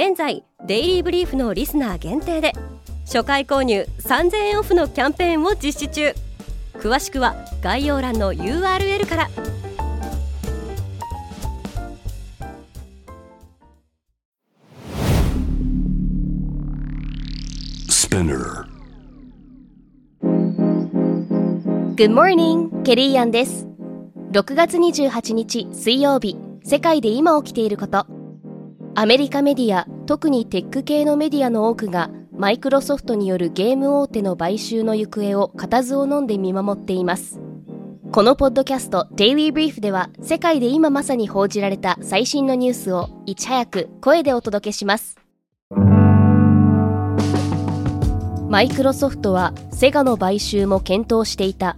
現在デイリーブリーフのリスナー限定で初回購入3000円オフのキャンペーンを実施中。詳しくは概要欄の URL から。Good morning! ケリーアンです。6月28日水曜日世界で今起きていることアメリカメディア特にテック系のメディアの多くがマイクロソフトによるゲーム大手の買収の行方を固唾を飲んで見守っています。このポッドキャスト Daily Brief では世界で今まさに報じられた最新のニュースをいち早く声でお届けします。マイクロソフトはセガの買収も検討していた。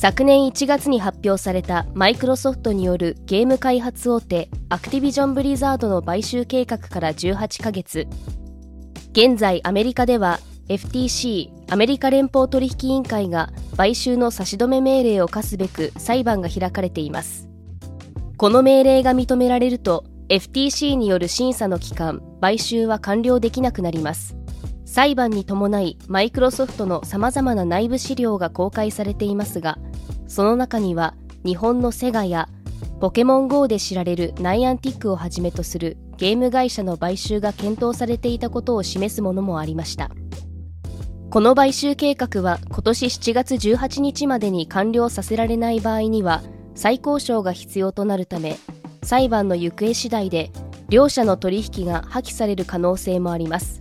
昨年1月に発表されたマイクロソフトによるゲーム開発大手アクティビジョン・ブリザードの買収計画から18ヶ月。現在アメリカでは FTC アメリカ連邦取引委員会が買収の差し止め命令を課すべく裁判が開かれています。この命令が認められると FTC による審査の期間買収は完了できなくなります。裁判に伴いマイクロソフトのさまざまな内部資料が公開されていますがその中には日本のセガやポケモン GO で知られるナイアンティックをはじめとするゲーム会社の買収が検討されていたことを示すものもありました。この買収計画は今年7月18日までに完了させられない場合には再交渉が必要となるため裁判の行方次第で両者の取引が破棄される可能性もあります。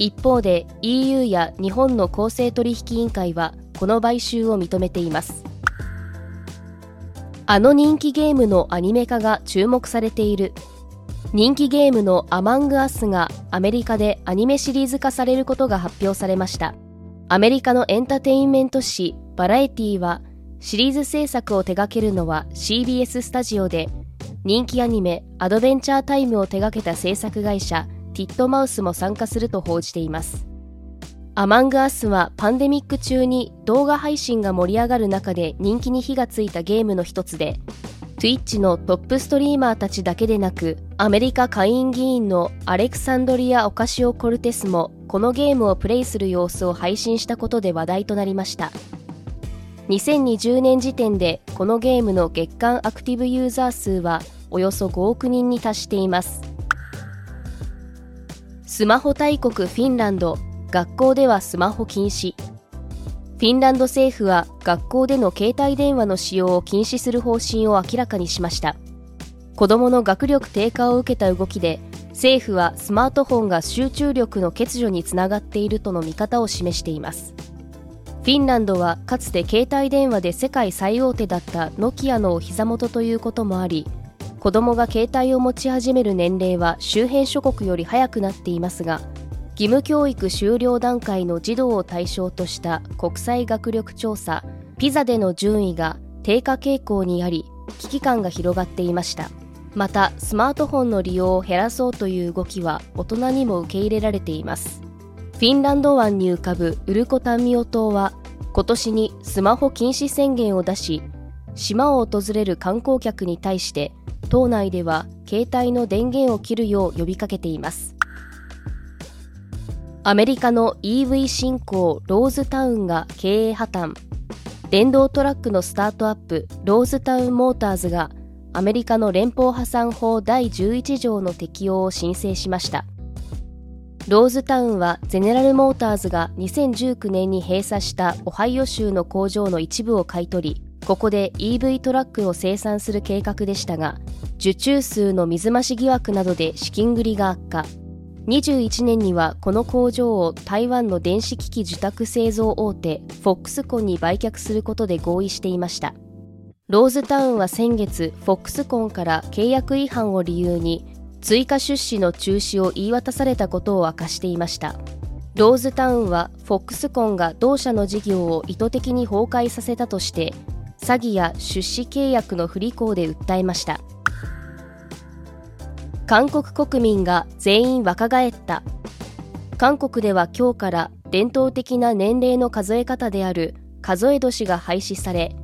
一方で EU や日本の公正取引委員会はこの買収を認めています。あの人気ゲームのアニメ化が注目されている。人気ゲームのアマングアスがアメリカでアニメシリーズ化されることが発表されました。アメリカのエンターテインメント誌バラエティはシリーズ制作を手掛けるのは CBS スタジオで人気アニメアドベンチャータイムを手掛けた制作会社ティットマウスも参加すると報じています。アマングアスはパンデミック中に動画配信が盛り上がる中で人気に火がついたゲームの一つで Twitch のトップストリーマーたちだけでなくアメリカ下院議員のアレクサンドリア・オカシオ・コルテスもこのゲームをプレイする様子を配信したことで話題となりました。2020年時点でこのゲームの月間アクティブユーザー数はおよそ5億人に達しています。スマホ大国フィンランド学校ではスマホ禁止。フィンランド政府は学校での携帯電話の使用を禁止する方針を明らかにしました。子どもの学力低下を受けた動きで政府はスマートフォンが集中力の欠如につながっているとの見方を示しています。フィンランドはかつて携帯電話で世界最大手だったノキアのお膝元ということもあり子どもが携帯を持ち始める年齢は周辺諸国より早くなっていますが義務教育終了段階の児童を対象とした国際学力調査ピザでの順位が低下傾向にあり危機感が広がっていました。またスマートフォンの利用を減らそうという動きは大人にも受け入れられています。フィンランド湾に浮かぶウルコタンミオ島は今年にスマホ禁止宣言を出し島を訪れる観光客に対して島内では携帯の電源を切るよう呼びかけています。アメリカの EV 新興ローズタウンが経営破綻。電動トラックのスタートアップローズタウンモーターズがアメリカの連邦破産法第11条の適用を申請しました。ローズタウンはゼネラルモーターズが2019年に閉鎖したオハイオ州の工場の一部を買い取りここで EV トラックを生産する計画でしたが受注数の水増し疑惑などで資金繰りが悪化。21年にはこの工場を台湾の電子機器受託製造大手フォックスコンに売却することで合意していました。ローズタウンは先月フォックスコンから契約違反を理由に追加出資の中止を言い渡されたことを明かしていました。ローズタウンはフォックスコンが同社の事業を意図的に崩壊させたとして詐欺や出資契約の不履行で訴えました。韓国国民が全員若返った。韓国では今日から伝統的な年齢の数え方である。数え年が廃止され。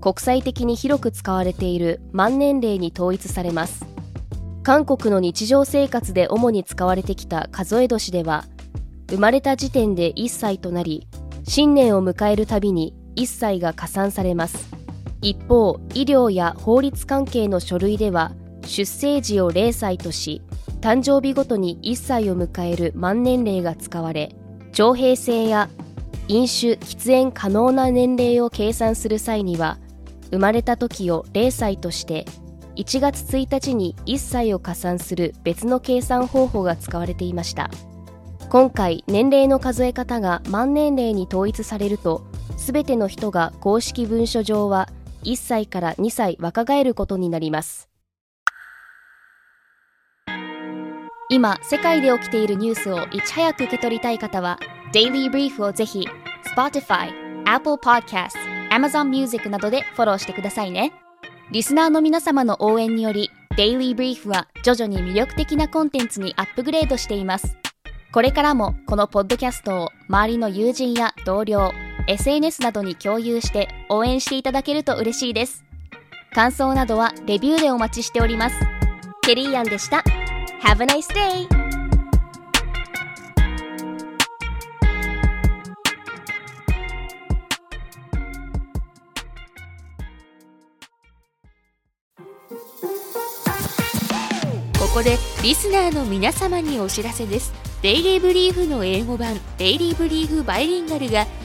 国際的に広く使われている。万年齢に統一されます。韓国の日常生活で主に使われてきた。数え年では。生まれた時点で1歳となり新年を迎えるたびに1歳が加算されます。一方医療や法律関係の書類では出生時を0歳とし誕生日ごとに1歳を迎える満年齢が使われ徴兵制や飲酒喫煙可能な年齢を計算する際には生まれた時を0歳として1月1日に1歳を加算する別の計算方法が使われていました。今回年齢の数え方が満年齢に統一されると全ての人が公式文書上は1歳から2歳若返ることになります。今世界で起きているニュースをいち早く受け取りたい方は Daily Brief をぜひ Spotify、Apple Podcast、Amazon Music などでフォローしてくださいね。リスナーの皆様の応援により Daily Brief は徐々に魅力的なコンテンツにアップグレードしています。これからもこのポッドキャストを周りの友人や同僚 SNS などに共有して応援していただけると嬉しいです。感想などはレビューでお待ちしております。ケリーアンでした。Have a nice day! ここでリスナーの皆様にお知らせです。デイリーブリーフの英語版デイリーブリーフバイリンガルが